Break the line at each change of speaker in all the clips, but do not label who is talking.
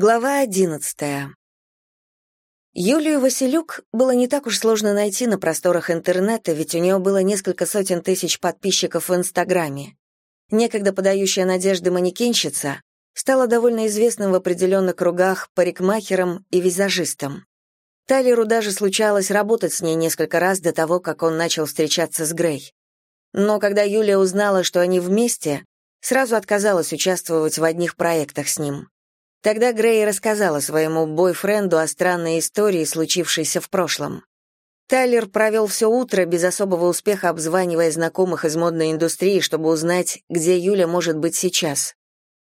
Глава одиннадцатая. Юлию Василюк было не так уж сложно найти на просторах интернета, ведь у нее было несколько сотен тысяч подписчиков в Инстаграме. Некогда подающая надежды манекенщица стала довольно известным в определенных кругах парикмахером и визажистом. Тайлеру даже случалось работать с ней несколько раз до того, как он начал встречаться с Грей. Но когда Юлия узнала, что они вместе, сразу отказалась участвовать в одних проектах с ним. Тогда Грей рассказала своему бойфренду о странной истории, случившейся в прошлом. Тайлер провел все утро без особого успеха, обзванивая знакомых из модной индустрии, чтобы узнать, где Юля может быть сейчас.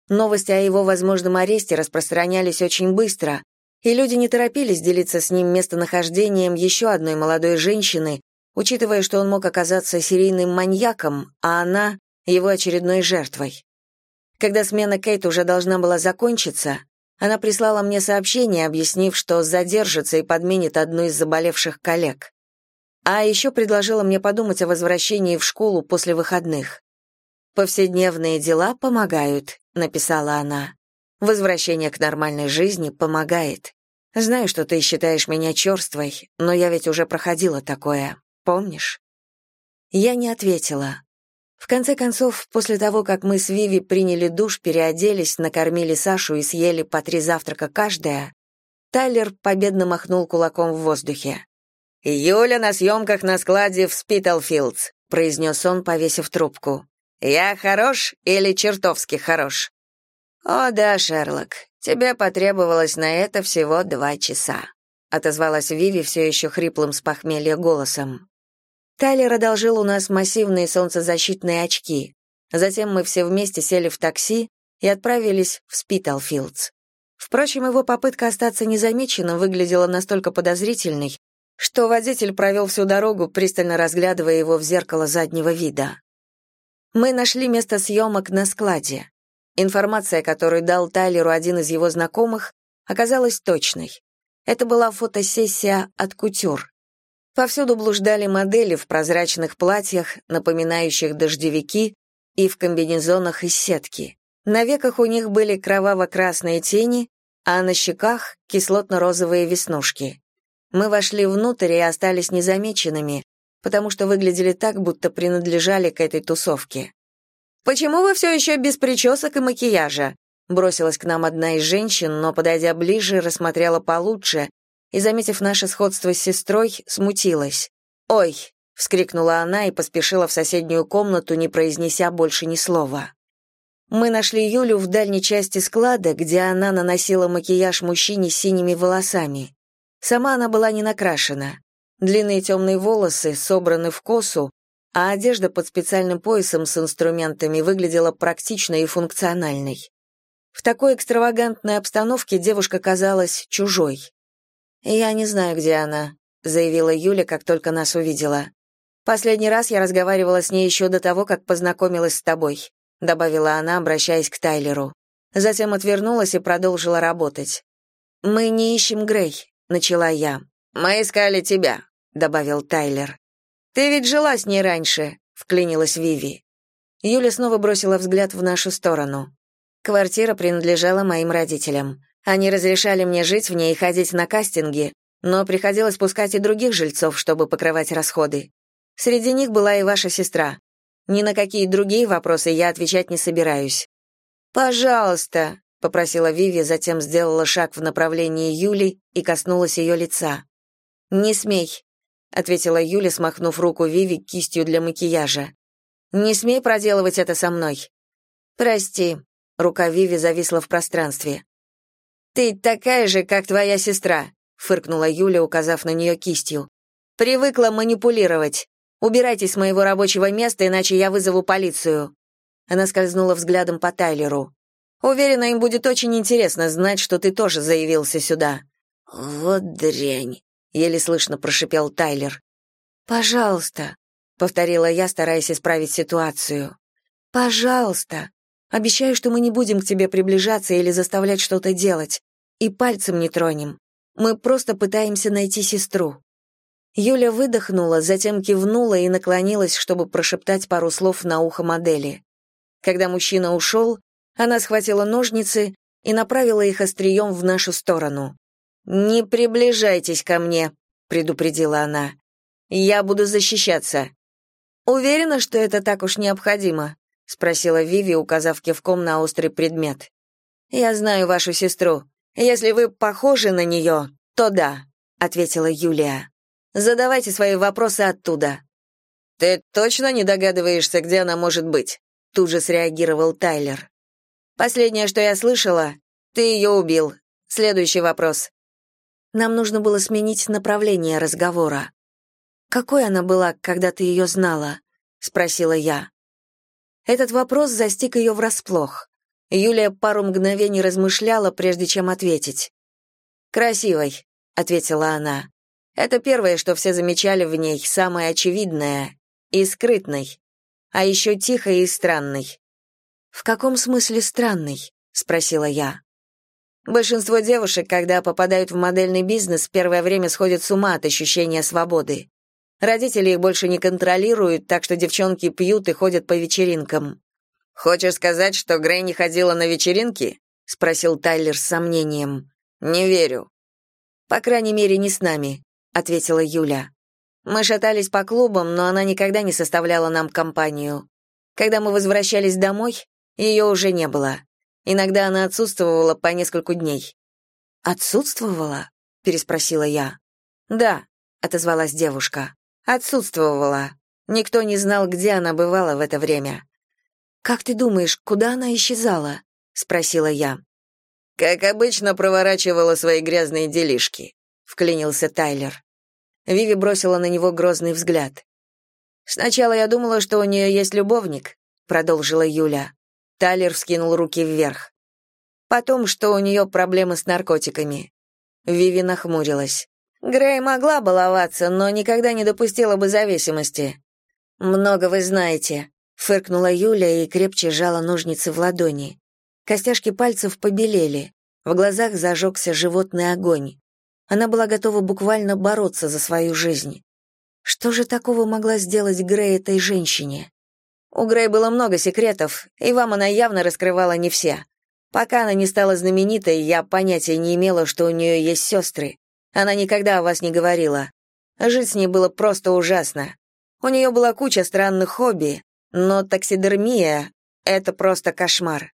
Новости о его возможном аресте распространялись очень быстро, и люди не торопились делиться с ним местонахождением еще одной молодой женщины, учитывая, что он мог оказаться серийным маньяком, а она — его очередной жертвой. Когда смена Кейт уже должна была закончиться, она прислала мне сообщение, объяснив, что задержится и подменит одну из заболевших коллег. А еще предложила мне подумать о возвращении в школу после выходных. «Повседневные дела помогают», — написала она. «Возвращение к нормальной жизни помогает. Знаю, что ты считаешь меня черствой, но я ведь уже проходила такое, помнишь?» Я не ответила. В конце концов, после того, как мы с Виви приняли душ, переоделись, накормили Сашу и съели по три завтрака каждая, Тайлер победно махнул кулаком в воздухе. «Юля на съемках на складе в Спитлфилдс», — произнес он, повесив трубку. «Я хорош или чертовски хорош?» «О да, Шерлок, тебе потребовалось на это всего два часа», — отозвалась Виви все еще хриплым с похмелья голосом. Тайлер одолжил у нас массивные солнцезащитные очки. Затем мы все вместе сели в такси и отправились в Спитлфилдс. Впрочем, его попытка остаться незамеченным выглядела настолько подозрительной, что водитель провел всю дорогу, пристально разглядывая его в зеркало заднего вида. Мы нашли место съемок на складе. Информация, которую дал Тайлеру один из его знакомых, оказалась точной. Это была фотосессия от кутюр. Повсюду блуждали модели в прозрачных платьях, напоминающих дождевики, и в комбинезонах из сетки. На веках у них были кроваво-красные тени, а на щеках — кислотно-розовые веснушки. Мы вошли внутрь и остались незамеченными, потому что выглядели так, будто принадлежали к этой тусовке. «Почему вы все еще без причесок и макияжа?» Бросилась к нам одна из женщин, но, подойдя ближе, рассмотрела получше и, заметив наше сходство с сестрой, смутилась. «Ой!» — вскрикнула она и поспешила в соседнюю комнату, не произнеся больше ни слова. Мы нашли Юлю в дальней части склада, где она наносила макияж мужчине с синими волосами. Сама она была не накрашена. Длинные темные волосы собраны в косу, а одежда под специальным поясом с инструментами выглядела практичной и функциональной. В такой экстравагантной обстановке девушка казалась чужой. «Я не знаю, где она», — заявила Юля, как только нас увидела. «Последний раз я разговаривала с ней еще до того, как познакомилась с тобой», — добавила она, обращаясь к Тайлеру. Затем отвернулась и продолжила работать. «Мы не ищем Грей», — начала я. «Мы искали тебя», — добавил Тайлер. «Ты ведь жила с ней раньше», — вклинилась Виви. Юля снова бросила взгляд в нашу сторону. Квартира принадлежала моим родителям. Они разрешали мне жить в ней и ходить на кастинги, но приходилось пускать и других жильцов, чтобы покрывать расходы. Среди них была и ваша сестра. Ни на какие другие вопросы я отвечать не собираюсь. «Пожалуйста», — попросила Виви, затем сделала шаг в направлении Юли и коснулась ее лица. «Не смей», — ответила Юля, смахнув руку Виви кистью для макияжа. «Не смей проделывать это со мной». «Прости», — рука Виви зависла в пространстве. «Ты такая же, как твоя сестра», — фыркнула Юля, указав на нее кистью. «Привыкла манипулировать. Убирайтесь с моего рабочего места, иначе я вызову полицию». Она скользнула взглядом по Тайлеру. «Уверена, им будет очень интересно знать, что ты тоже заявился сюда». «Вот дрянь», — еле слышно прошипел Тайлер. «Пожалуйста», — повторила я, стараясь исправить ситуацию. «Пожалуйста. Обещаю, что мы не будем к тебе приближаться или заставлять что-то делать. И пальцем не тронем. Мы просто пытаемся найти сестру». Юля выдохнула, затем кивнула и наклонилась, чтобы прошептать пару слов на ухо модели. Когда мужчина ушел, она схватила ножницы и направила их острием в нашу сторону. «Не приближайтесь ко мне», — предупредила она. «Я буду защищаться». «Уверена, что это так уж необходимо?» — спросила Виви, указав кивком на острый предмет. «Я знаю вашу сестру. Если вы похожи на нее, то да», — ответила Юлия. «Задавайте свои вопросы оттуда». «Ты точно не догадываешься, где она может быть?» Тут же среагировал Тайлер. «Последнее, что я слышала, ты ее убил. Следующий вопрос». Нам нужно было сменить направление разговора. «Какой она была, когда ты ее знала?» — спросила я. Этот вопрос застиг ее врасплох. Юлия пару мгновений размышляла, прежде чем ответить. «Красивой», — ответила она. «Это первое, что все замечали в ней, самое очевидное и скрытной, а еще тихой и странной. «В каком смысле странный?» — спросила я. Большинство девушек, когда попадают в модельный бизнес, первое время сходят с ума от ощущения свободы. Родители их больше не контролируют, так что девчонки пьют и ходят по вечеринкам. «Хочешь сказать, что Грей не ходила на вечеринки?» — спросил Тайлер с сомнением. «Не верю». «По крайней мере, не с нами», — ответила Юля. Мы шатались по клубам, но она никогда не составляла нам компанию. Когда мы возвращались домой, ее уже не было. Иногда она отсутствовала по нескольку дней. «Отсутствовала?» — переспросила я. «Да», — отозвалась девушка. «Отсутствовала. Никто не знал, где она бывала в это время». «Как ты думаешь, куда она исчезала?» — спросила я. «Как обычно, проворачивала свои грязные делишки», — вклинился Тайлер. Виви бросила на него грозный взгляд. «Сначала я думала, что у нее есть любовник», — продолжила Юля. Тайлер вскинул руки вверх. «Потом, что у нее проблемы с наркотиками». Виви нахмурилась. «Грей могла баловаться, но никогда не допустила бы зависимости». «Много вы знаете», — фыркнула Юля и крепче сжала ножницы в ладони. Костяшки пальцев побелели, в глазах зажегся животный огонь. Она была готова буквально бороться за свою жизнь. Что же такого могла сделать Грей этой женщине? У Грей было много секретов, и вам она явно раскрывала не все. Пока она не стала знаменитой, я понятия не имела, что у нее есть сестры. Она никогда о вас не говорила. Жить с ней было просто ужасно. У нее была куча странных хобби, но таксидермия — это просто кошмар.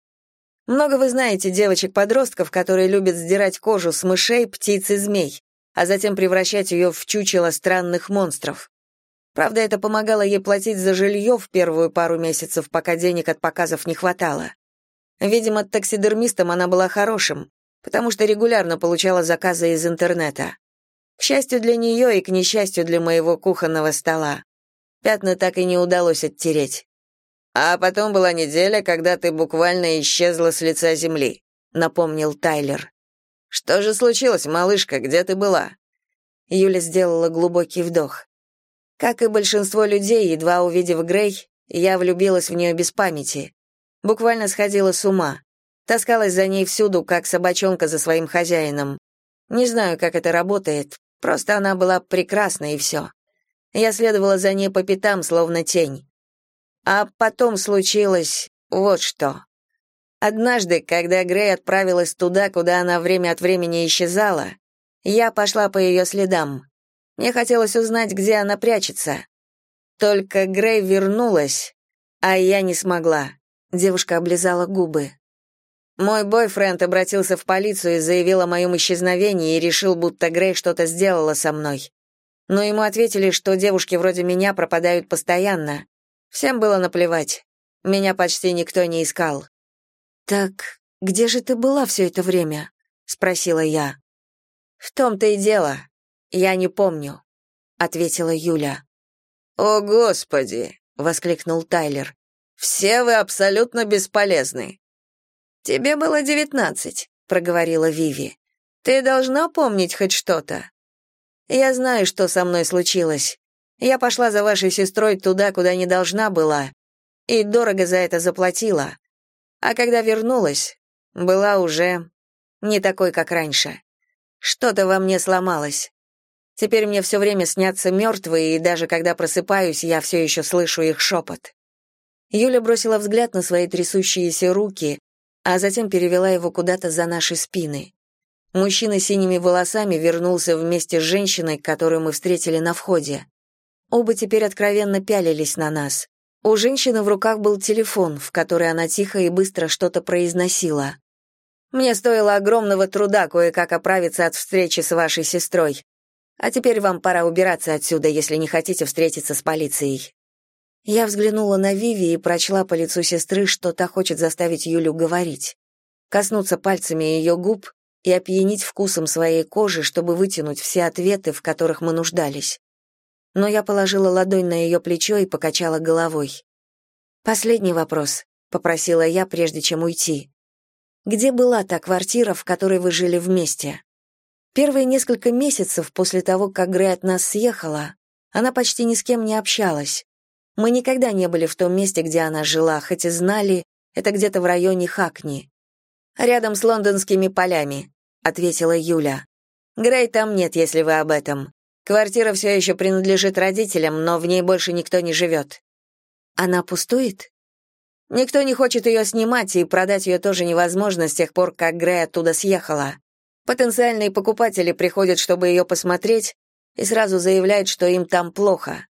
Много вы знаете девочек-подростков, которые любят сдирать кожу с мышей, птиц и змей, а затем превращать ее в чучело странных монстров. Правда, это помогало ей платить за жилье в первую пару месяцев, пока денег от показов не хватало. Видимо, таксидермистом она была хорошим, потому что регулярно получала заказы из интернета. К счастью для нее и к несчастью для моего кухонного стола. Пятна так и не удалось оттереть. А потом была неделя, когда ты буквально исчезла с лица земли, напомнил Тайлер. Что же случилось, малышка, где ты была? Юля сделала глубокий вдох. Как и большинство людей, едва увидев Грей, я влюбилась в нее без памяти. Буквально сходила с ума. Таскалась за ней всюду, как собачонка за своим хозяином. Не знаю, как это работает, просто она была прекрасна и все. Я следовала за ней по пятам, словно тень. А потом случилось вот что. Однажды, когда Грей отправилась туда, куда она время от времени исчезала, я пошла по ее следам. Мне хотелось узнать, где она прячется. Только Грей вернулась, а я не смогла. Девушка облизала губы. Мой бойфренд обратился в полицию и заявил о моем исчезновении и решил, будто Грей что-то сделала со мной. Но ему ответили, что девушки вроде меня пропадают постоянно, Всем было наплевать. Меня почти никто не искал. «Так где же ты была все это время?» — спросила я. «В том-то и дело. Я не помню», — ответила Юля. «О, Господи!» — воскликнул Тайлер. «Все вы абсолютно бесполезны». «Тебе было девятнадцать», — проговорила Виви. «Ты должна помнить хоть что-то». «Я знаю, что со мной случилось. Я пошла за вашей сестрой туда, куда не должна была, и дорого за это заплатила. А когда вернулась, была уже не такой, как раньше. Что-то во мне сломалось. Теперь мне все время снятся мертвые, и даже когда просыпаюсь, я все еще слышу их шепот. Юля бросила взгляд на свои трясущиеся руки, а затем перевела его куда-то за наши спины. Мужчина с синими волосами вернулся вместе с женщиной, которую мы встретили на входе. Оба теперь откровенно пялились на нас. У женщины в руках был телефон, в который она тихо и быстро что-то произносила. «Мне стоило огромного труда кое-как оправиться от встречи с вашей сестрой. А теперь вам пора убираться отсюда, если не хотите встретиться с полицией». Я взглянула на Виви и прочла по лицу сестры, что та хочет заставить Юлю говорить. Коснуться пальцами ее губ и опьянить вкусом своей кожи, чтобы вытянуть все ответы, в которых мы нуждались. Но я положила ладонь на ее плечо и покачала головой. «Последний вопрос», — попросила я, прежде чем уйти. «Где была та квартира, в которой вы жили вместе?» Первые несколько месяцев после того, как Грей от нас съехала, она почти ни с кем не общалась. Мы никогда не были в том месте, где она жила, хоть и знали, это где-то в районе Хакни. Рядом с лондонскими полями, ответила Юля. Грей там нет, если вы об этом. Квартира все еще принадлежит родителям, но в ней больше никто не живет». Она пустует? Никто не хочет ее снимать, и продать ее тоже невозможно с тех пор, как Грей оттуда съехала. Потенциальные покупатели приходят, чтобы ее посмотреть, и сразу заявляют, что им там плохо.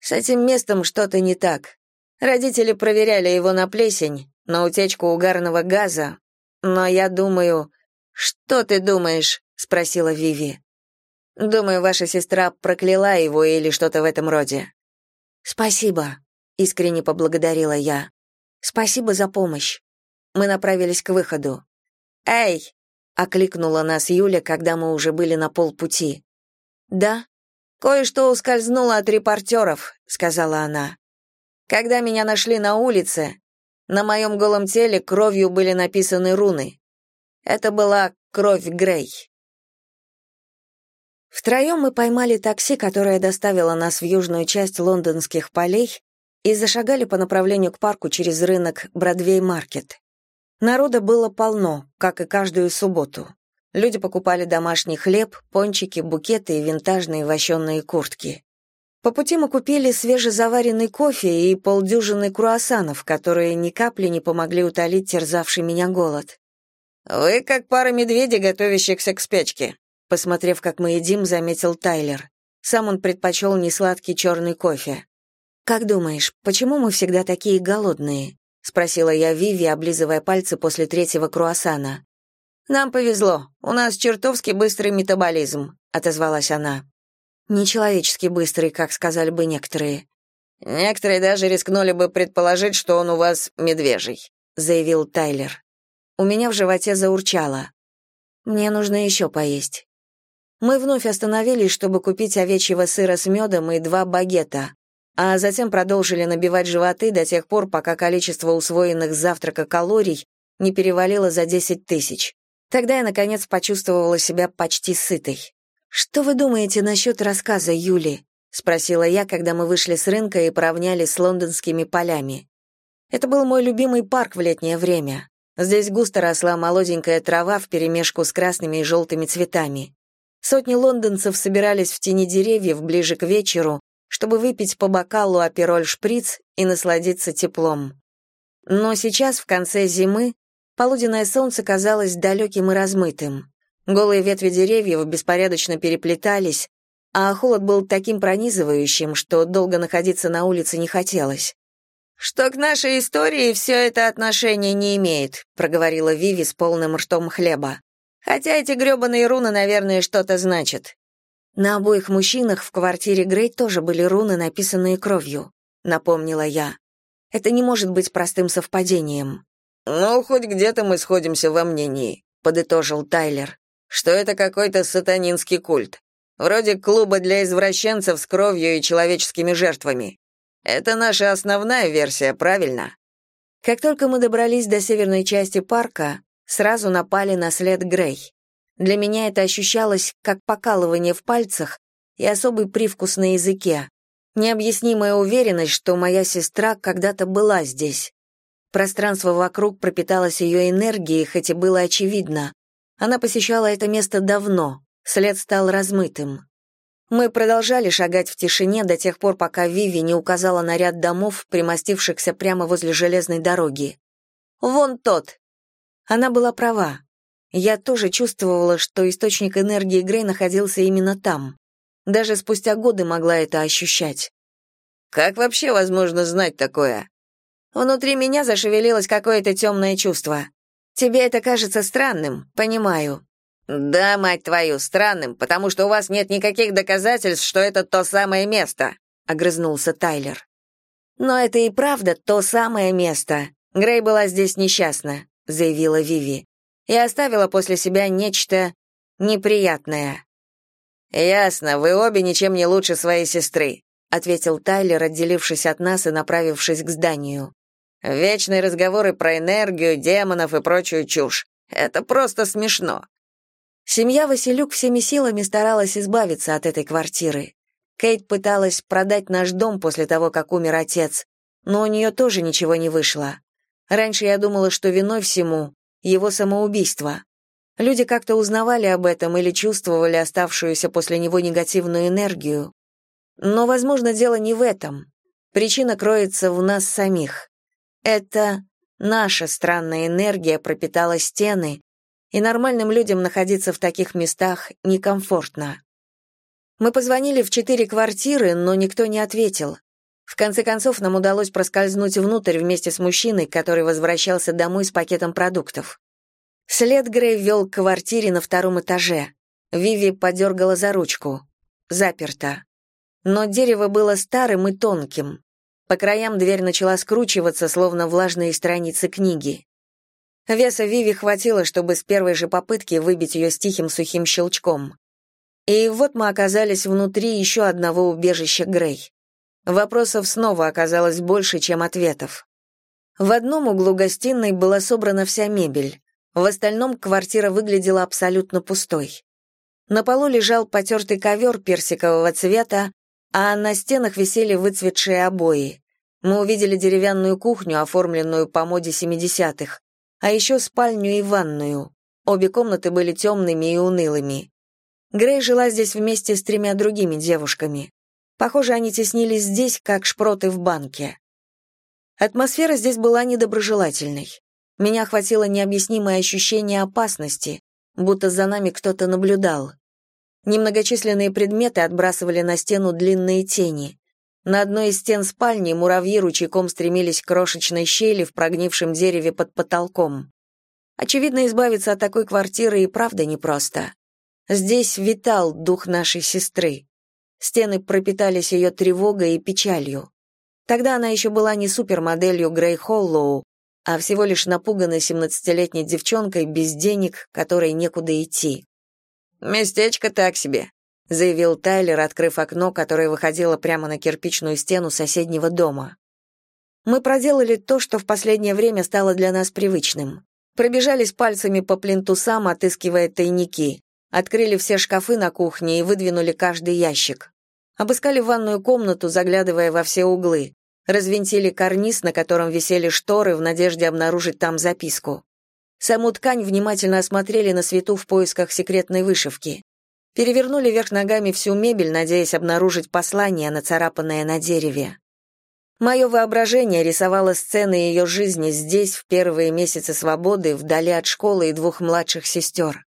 С этим местом что-то не так. Родители проверяли его на плесень, на утечку угарного газа, но я думаю, «Что ты думаешь?» — спросила Виви. «Думаю, ваша сестра прокляла его или что-то в этом роде». «Спасибо», — искренне поблагодарила я. «Спасибо за помощь». Мы направились к выходу. «Эй!» — окликнула нас Юля, когда мы уже были на полпути. «Да?» «Кое-что ускользнуло от репортеров», — сказала она. «Когда меня нашли на улице, на моем голом теле кровью были написаны руны. Это была кровь Грей. Втроем мы поймали такси, которое доставило нас в южную часть лондонских полей, и зашагали по направлению к парку через рынок Бродвей-маркет. Народа было полно, как и каждую субботу. Люди покупали домашний хлеб, пончики, букеты и винтажные вощенные куртки. По пути мы купили свежезаваренный кофе и полдюжины круассанов, которые ни капли не помогли утолить терзавший меня голод. «Вы как пара медведей, готовящихся к спячке», посмотрев, как мы едим, заметил Тайлер. Сам он предпочел несладкий черный кофе. «Как думаешь, почему мы всегда такие голодные?» — спросила я Виви, облизывая пальцы после третьего круассана. «Нам повезло. У нас чертовски быстрый метаболизм», — отозвалась она. «Нечеловечески быстрый, как сказали бы некоторые». «Некоторые даже рискнули бы предположить, что он у вас медвежий», — заявил Тайлер. У меня в животе заурчало. Мне нужно еще поесть. Мы вновь остановились, чтобы купить овечьего сыра с медом и два багета, а затем продолжили набивать животы до тех пор, пока количество усвоенных завтрака калорий не перевалило за 10 тысяч. Тогда я, наконец, почувствовала себя почти сытой. «Что вы думаете насчет рассказа Юли?» — спросила я, когда мы вышли с рынка и поравнялись с лондонскими полями. Это был мой любимый парк в летнее время. Здесь густо росла молоденькая трава вперемешку с красными и желтыми цветами. Сотни лондонцев собирались в тени деревьев ближе к вечеру, чтобы выпить по бокалу апероль-шприц и насладиться теплом. Но сейчас, в конце зимы, полуденное солнце казалось далеким и размытым. Голые ветви деревьев беспорядочно переплетались, а холод был таким пронизывающим, что долго находиться на улице не хотелось. «Что к нашей истории все это отношения не имеет», проговорила Виви с полным ртом хлеба. «Хотя эти грёбаные руны, наверное, что-то значат». На обоих мужчинах в квартире Грей тоже были руны, написанные кровью, напомнила я. Это не может быть простым совпадением. «Ну, хоть где-то мы сходимся во мнении», — подытожил Тайлер, «что это какой-то сатанинский культ. Вроде клуба для извращенцев с кровью и человеческими жертвами. Это наша основная версия, правильно? Как только мы добрались до северной части парка, сразу напали на след Грей. Для меня это ощущалось как покалывание в пальцах и особый привкус на языке. Необъяснимая уверенность, что моя сестра когда-то была здесь. Пространство вокруг пропиталось ее энергией, хоть и было очевидно. Она посещала это место давно, след стал размытым. Мы продолжали шагать в тишине до тех пор, пока Виви не указала на ряд домов, примостившихся прямо возле железной дороги. «Вон тот!» Она была права. Я тоже чувствовала, что источник энергии Грей находился именно там. Даже спустя годы могла это ощущать.
«Как вообще возможно знать такое?»
Внутри меня зашевелилось какое-то темное чувство. Тебе это кажется странным, понимаю.
Да, мать твою, странным, потому что у вас нет никаких доказательств, что это то самое место, огрызнулся Тайлер.
Но это и правда то самое место. Грей была здесь несчастна, заявила Виви, и оставила после себя нечто неприятное.
Ясно, вы обе ничем не лучше своей сестры,
ответил Тайлер, отделившись от нас и направившись к зданию.
Вечные разговоры про энергию, демонов и прочую чушь. Это просто смешно.
Семья Василюк всеми силами старалась избавиться от этой квартиры. Кейт пыталась продать наш дом после того, как умер отец, но у нее тоже ничего не вышло. Раньше я думала, что виной всему его самоубийство. Люди как-то узнавали об этом или чувствовали оставшуюся после него негативную энергию. Но, возможно, дело не в этом. Причина кроется в нас самих. Это наша странная энергия пропитала стены, и нормальным людям находиться в таких местах некомфортно. Мы позвонили в четыре квартиры, но никто не ответил. В конце концов, нам удалось проскользнуть внутрь вместе с мужчиной, который возвращался домой с пакетом продуктов. След Грей вел к квартире на втором этаже. Виви подергала за ручку. Заперто. Но дерево было старым и тонким. По краям дверь начала скручиваться, словно влажные страницы книги. Веса Виви хватило, чтобы с первой же попытки выбить ее с тихим сухим щелчком. И вот мы оказались внутри еще одного убежища Грей. Вопросов снова оказалось больше, чем ответов. В одном углу гостиной была собрана вся мебель, в остальном квартира выглядела абсолютно пустой. На полу лежал потертый ковер персикового цвета, а на стенах висели выцветшие обои. Мы увидели деревянную кухню, оформленную по моде 70-х, а еще спальню и ванную. Обе комнаты были темными и унылыми. Грей жила здесь вместе с тремя другими девушками. Похоже, они теснились здесь, как шпроты в банке. Атмосфера здесь была недоброжелательной. Меня охватило необъяснимое ощущение опасности, будто за нами кто-то наблюдал. Немногочисленные предметы отбрасывали на стену длинные тени. На одной из стен спальни муравьи ручейком стремились к крошечной щели в прогнившем дереве под потолком. Очевидно, избавиться от такой квартиры и правда непросто. Здесь витал дух нашей сестры. Стены пропитались ее тревогой и печалью. Тогда она еще была не супермоделью Грей Холлоу, а всего лишь напуганной семнадцатилетней девчонкой без денег, которой некуда идти.
«Местечко так себе», — заявил Тайлер, открыв окно, которое выходило прямо на кирпичную стену соседнего дома.
Мы проделали то, что в последнее время стало для нас привычным. Пробежались пальцами по плинтусам, отыскивая тайники. Открыли все шкафы на кухне и выдвинули каждый ящик. Обыскали ванную комнату, заглядывая во все углы. Развинтили карниз, на котором висели шторы, в надежде обнаружить там записку. Саму ткань внимательно осмотрели на свету в поисках секретной вышивки. Перевернули вверх ногами всю мебель, надеясь обнаружить послание, нацарапанное на дереве. Мое воображение рисовало сцены ее жизни здесь, в первые месяцы свободы, вдали от школы и двух младших сестер.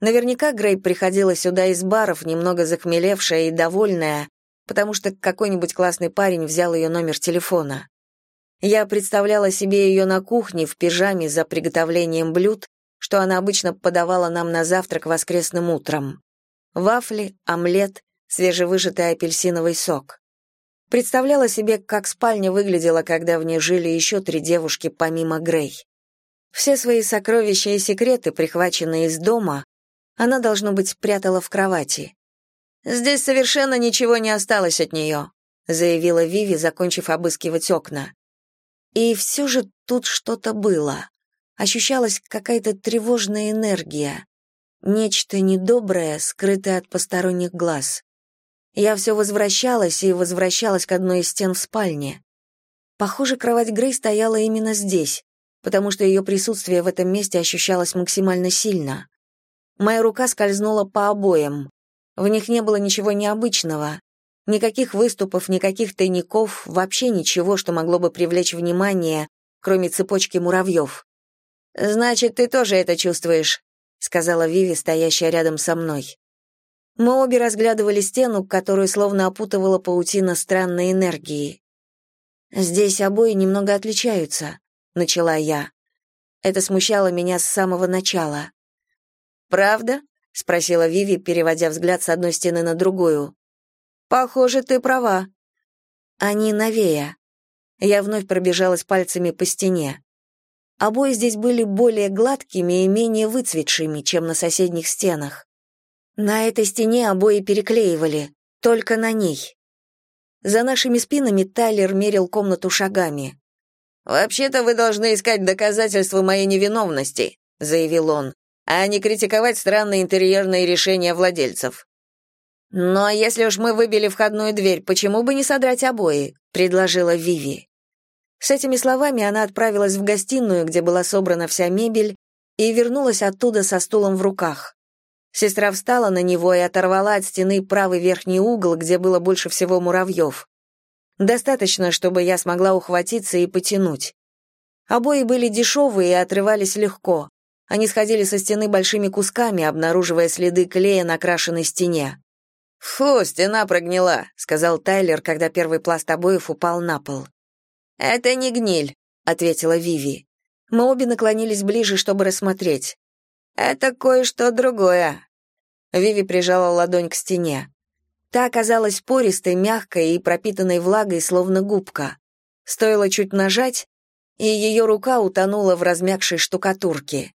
Наверняка Грей приходила сюда из баров, немного захмелевшая и довольная, потому что какой-нибудь классный парень взял ее номер телефона. Я представляла себе ее на кухне в пижаме за приготовлением блюд, что она обычно подавала нам на завтрак воскресным утром. Вафли, омлет, свежевыжатый апельсиновый сок. Представляла себе, как спальня выглядела, когда в ней жили еще три девушки помимо Грей. Все свои сокровища и секреты, прихваченные из дома, она, должно быть, прятала в кровати. «Здесь совершенно ничего не осталось от нее», заявила Виви, закончив обыскивать окна. И все же тут что-то было. Ощущалась какая-то тревожная энергия. Нечто недоброе, скрытое от посторонних глаз. Я все возвращалась и возвращалась к одной из стен в спальне. Похоже, кровать Грей стояла именно здесь, потому что ее присутствие в этом месте ощущалось максимально сильно. Моя рука скользнула по обоям. В них не было ничего необычного, Никаких выступов, никаких тайников, вообще ничего, что могло бы привлечь внимание, кроме цепочки муравьев.
«Значит, ты тоже это чувствуешь», — сказала Виви, стоящая рядом со мной. Мы обе разглядывали стену, которую словно опутывала паутина странной энергии. «Здесь обои немного отличаются», — начала я. Это смущало меня с самого начала. «Правда?» — спросила Виви, переводя взгляд с одной стены на другую. «Похоже, ты права». «Они новее». Я вновь пробежалась пальцами по стене. Обои здесь были более гладкими и менее выцветшими, чем на соседних стенах. На этой стене обои переклеивали, только на ней. За нашими спинами Тайлер мерил комнату шагами. «Вообще-то вы должны искать доказательства моей невиновности», — заявил он, «а не критиковать странные интерьерные решения владельцев». «Но если уж мы выбили входную дверь, почему бы не содрать обои?» — предложила Виви. С этими словами она отправилась в гостиную, где была собрана вся мебель, и вернулась оттуда со стулом в руках. Сестра встала на него и оторвала от стены правый верхний угол, где было больше всего муравьев. Достаточно, чтобы я смогла ухватиться и потянуть. Обои были дешевые и отрывались легко. Они сходили со стены большими кусками, обнаруживая следы клея на крашенной стене. «Фу, стена прогнила», — сказал Тайлер, когда первый пласт обоев упал на пол. «Это не гниль», — ответила Виви. Мы обе наклонились ближе, чтобы рассмотреть. «Это кое-что другое». Виви прижала ладонь к стене. Та оказалась пористой, мягкой и пропитанной влагой, словно губка. Стоило чуть нажать, и ее рука утонула в размягшей штукатурке.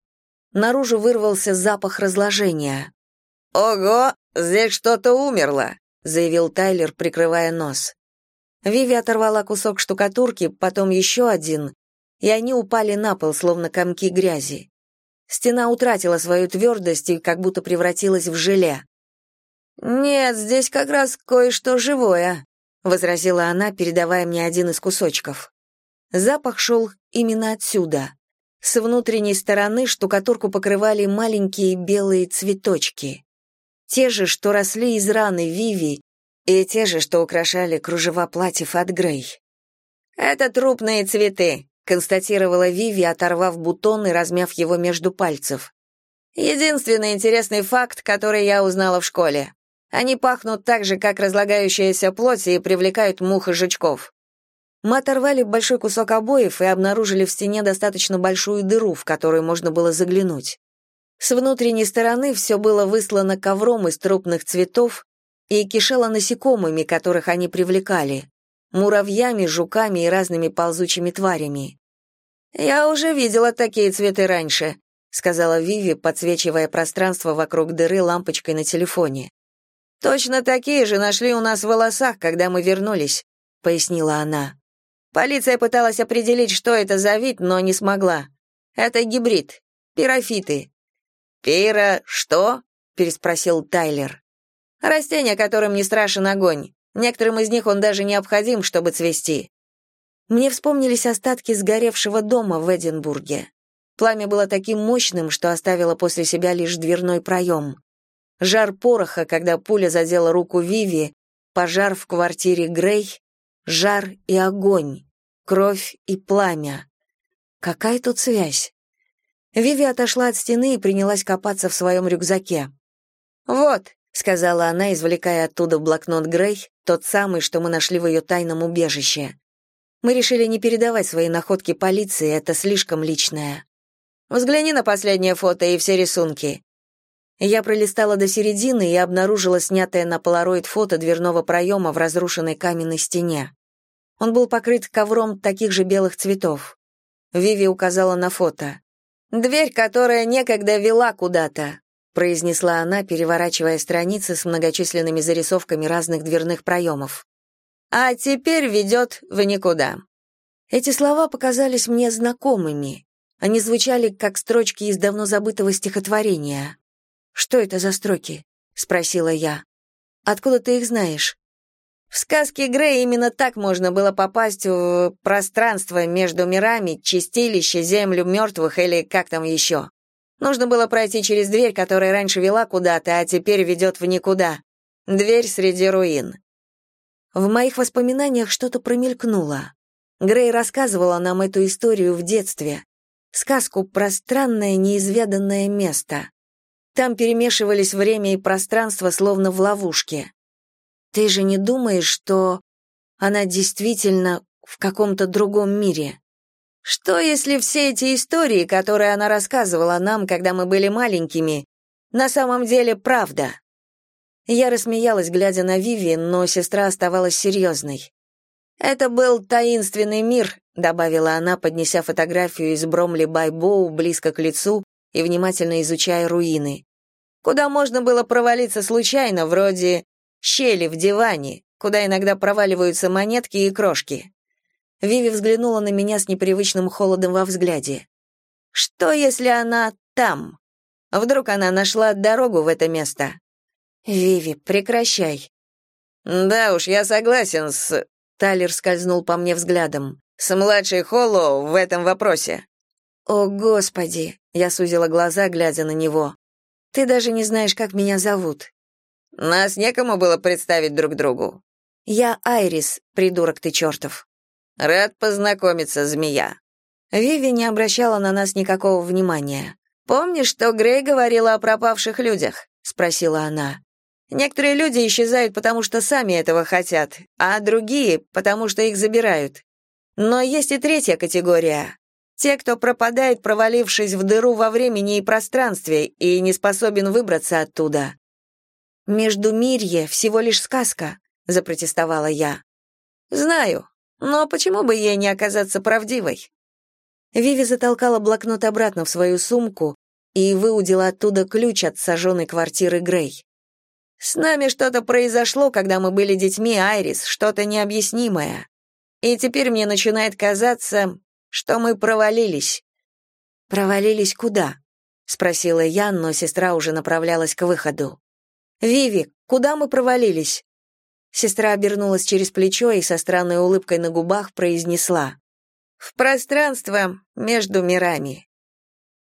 Наружу вырвался запах разложения. «Ого, здесь что-то умерло», — заявил Тайлер, прикрывая нос. Виви оторвала кусок штукатурки, потом еще один, и они упали на пол, словно комки грязи. Стена утратила свою твердость и как будто превратилась в желе. «Нет, здесь как раз кое-что живое», — возразила она, передавая мне один из кусочков. Запах шел именно отсюда. С внутренней стороны штукатурку покрывали маленькие белые цветочки. Те же, что росли из раны Виви, и те же, что украшали кружева платьев от Грей. «Это трупные цветы», констатировала Виви, оторвав бутон и размяв его между пальцев. Единственный интересный факт, который я узнала в школе. Они пахнут так же, как разлагающаяся плоть, и привлекают мух и жучков. Мы оторвали большой кусок обоев и обнаружили в стене достаточно большую дыру, в которую можно было заглянуть. С внутренней стороны все было выслано ковром из трупных цветов и кишело насекомыми, которых они привлекали муравьями, жуками и разными ползучими тварями. «Я уже видела такие цветы раньше», — сказала Виви, подсвечивая пространство вокруг дыры лампочкой на телефоне. «Точно такие же нашли у нас в волосах, когда мы вернулись», — пояснила она. «Полиция пыталась определить, что это за вид, но не смогла. Это гибрид. Пирофиты». «Пиро... что?» — переспросил Тайлер. «Растения, которым не страшен огонь. Некоторым из них он даже необходим, чтобы цвести. Мне вспомнились остатки сгоревшего дома в Эдинбурге. Пламя было таким мощным, что оставило после себя лишь дверной проем. Жар пороха, когда пуля задела руку Виви, пожар в квартире Грей, жар и огонь, кровь и пламя. Какая тут связь? Виви отошла от стены и принялась копаться в своем рюкзаке. «Вот», — сказала она, извлекая оттуда блокнот Грей, тот самый, что мы нашли в ее тайном убежище. Мы решили не передавать свои находки полиции, это слишком личное. Взгляни на последнее фото и все рисунки. Я пролистала до середины и обнаружила снятое на полароид фото дверного проема в разрушенной каменной стене. Он был покрыт ковром таких же белых цветов. Виви указала на фото. «Дверь, которая некогда вела куда-то произнесла она, переворачивая страницы с многочисленными зарисовками разных дверных проемов. А теперь ведет в никуда. Эти слова показались мне знакомыми. Они звучали как строчки из давно забытого стихотворения. Что это за строки? спросила я. Откуда ты их знаешь? В сказке Грей именно так можно было попасть в пространство между мирами, чистилище, землю мертвых или как там еще. Нужно было пройти через дверь, которая раньше вела куда-то, а теперь ведет в никуда. Дверь среди руин. В моих воспоминаниях что-то промелькнуло. Грей рассказывала нам эту историю в детстве.
сказку про странное неизведанное место. Там перемешивались время и пространство, словно в ловушке. Ты же не думаешь, что она действительно в каком-то другом мире? Что, если все эти истории, которые она рассказывала нам, когда мы были маленькими, на самом деле правда? Я рассмеялась, глядя на Виви, но сестра оставалась серьезной. «Это был таинственный мир», — добавила она, поднеся фотографию из Бромли Байбоу близко к лицу и внимательно изучая руины. «Куда можно было провалиться случайно, вроде щели в диване, куда иногда проваливаются монетки и крошки». Виви взглянула на меня с непривычным холодом во взгляде. «Что, если она там? Вдруг она нашла дорогу в это место?» «Виви, прекращай». «Да уж, я согласен с...» Тайлер скользнул по мне взглядом. «С младшей Холлоу в этом вопросе». «О, Господи!» — я сузила глаза, глядя на него. «Ты даже не знаешь, как меня зовут». «Нас некому было представить друг другу». «Я Айрис, придурок ты чертов». «Рад познакомиться, змея». Виви не обращала на нас никакого внимания. «Помнишь, что Грей говорила о пропавших людях?» — спросила она. Некоторые люди исчезают, потому что сами этого хотят, а другие — потому что их забирают. Но есть и третья категория. Те, кто пропадает, провалившись в дыру во времени и пространстве, и не способен выбраться оттуда. «Междумирье — всего лишь сказка», — запротестовала я. «Знаю, но почему бы ей не оказаться правдивой?» Виви затолкала блокнот обратно в свою сумку и выудила оттуда ключ от сожженной квартиры Грей. С нами что-то произошло, когда мы были детьми, Айрис, что-то необъяснимое. И теперь мне начинает казаться, что мы провалились. Провалились куда? спросила я, но сестра уже направлялась к выходу. Виви, куда мы провалились? Сестра обернулась через плечо и со странной улыбкой на губах произнесла: В пространство между мирами.